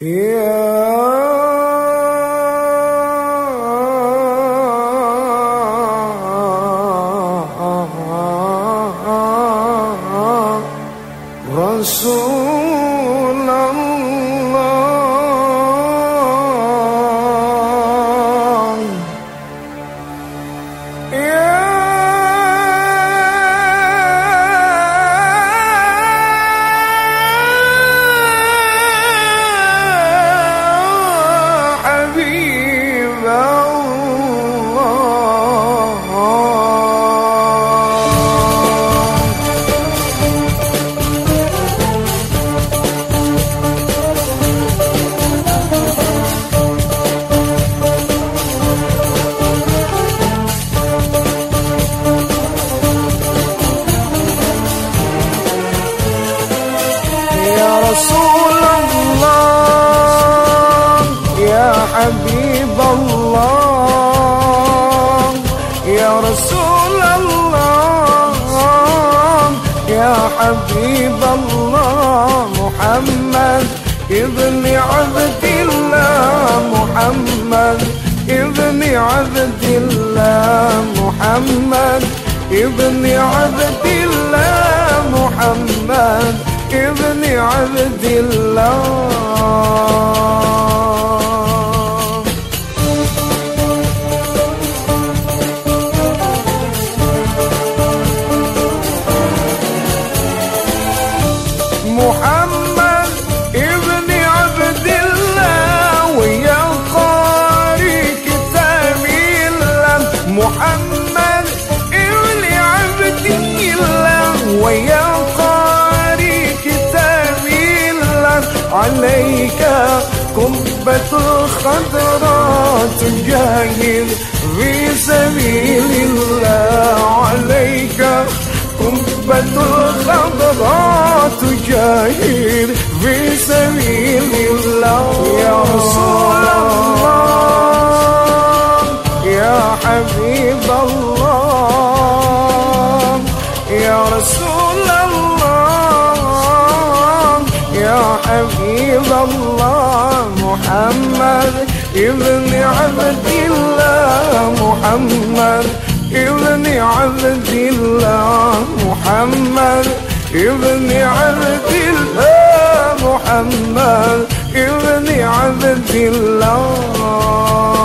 Yeah. the Lord. الدين في سبيل الله عليك. قبة الخضراء تجاهد في سبيل الله. يا رسول الله. محمد ابني عبد الله محمد ابني عبد الله محمد ابني عبد الله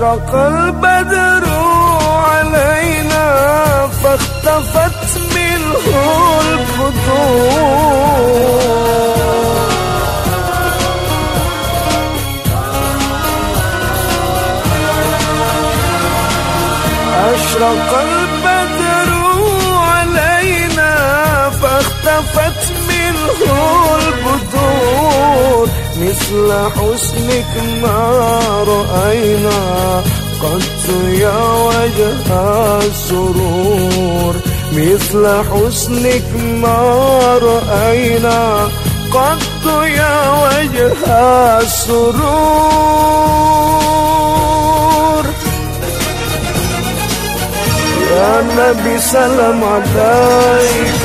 أشرق البدر علينا فاختفت منه الفتور أشرق البدر مثل حسنك ما رأينا. قد يا وجه السرور مثل حسنك ما رأينا. قد يا وجه السرور. يا نبي سلام عليك.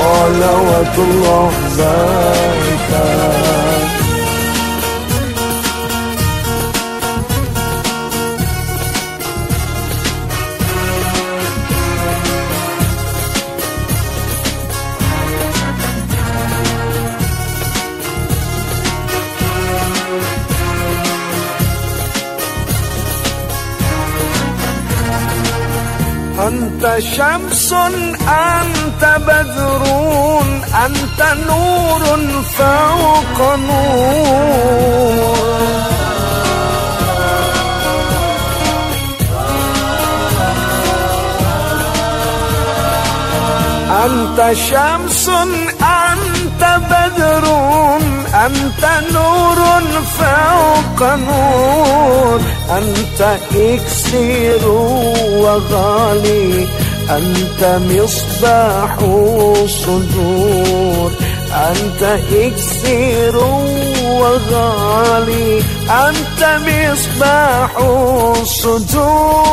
صلوات الله عليك أنت شمس أنت بدر أنت نور فوق نور. أنت شمس أنت بدر أنت نور فوق نور. أنت إكسير وغالي أنت مصباح صدور. أنت إكسير وغالي أنت مصباح صدور.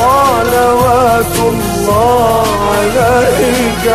صلوات الله عليك.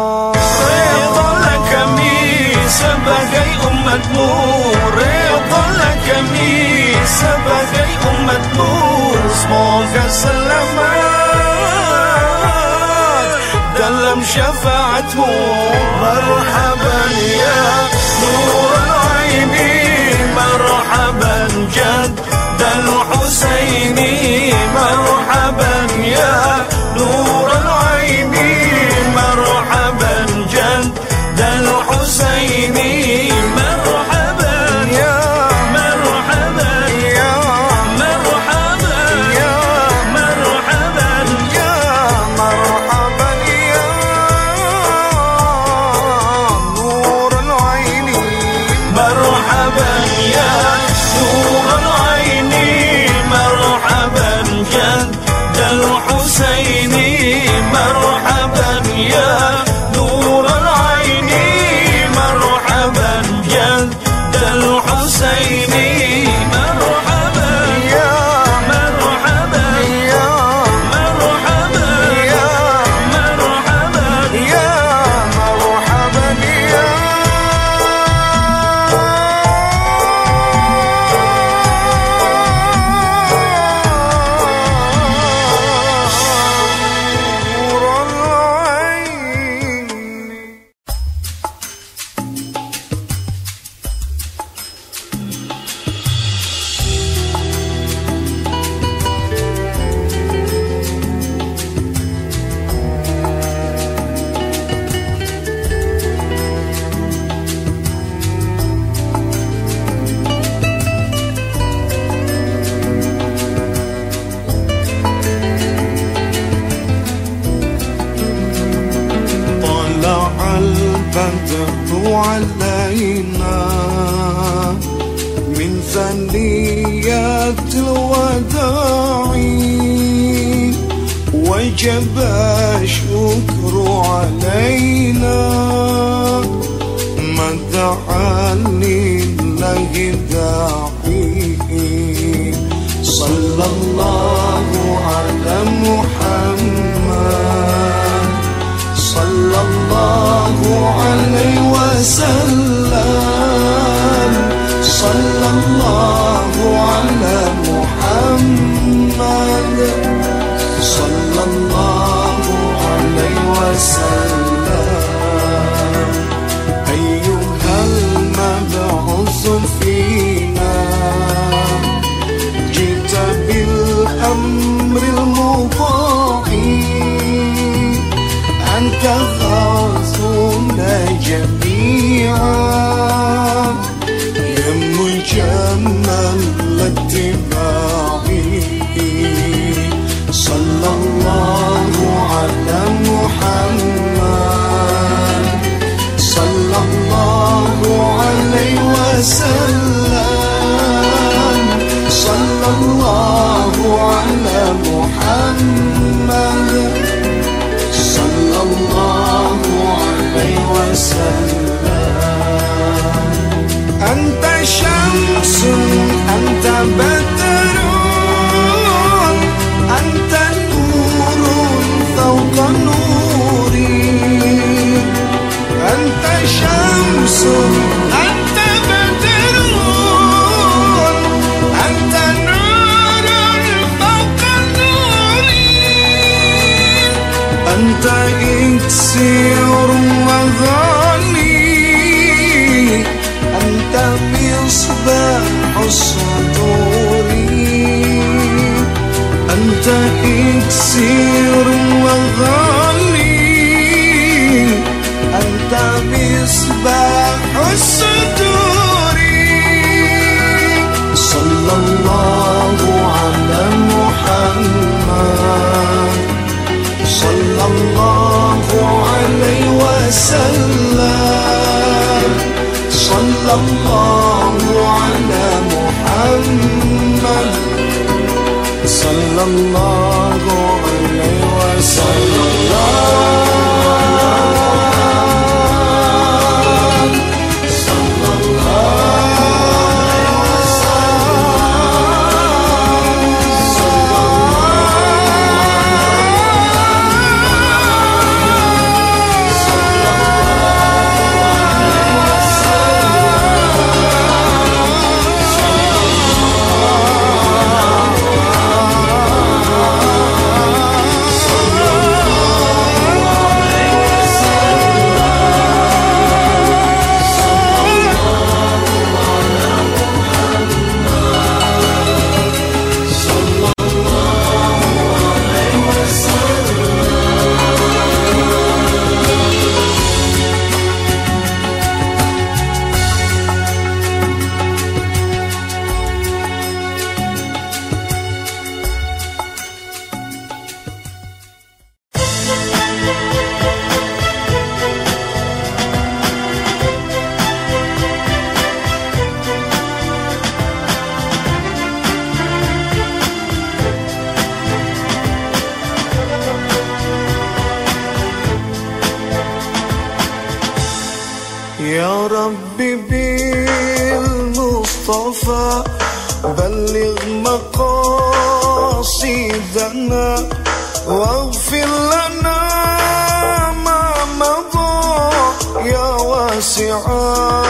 Allah Redalah kami sebagai umatmu Redalah kami sebagai umatmu Semoga selamat dalam syafaatmu Marhaban ya Nur al-Aini Marhaban jad dan Husaini Marhaban ya Nur وسلم. صلى الله على محمد. صلى الله عليه وسلم. أنت شمس أنت بدر يصير وغالي أنت مصباح الصدور. صلى الله على محمد. صلى الله عليه وسلم. صلى الله على محمد. صلى الله sun. واسع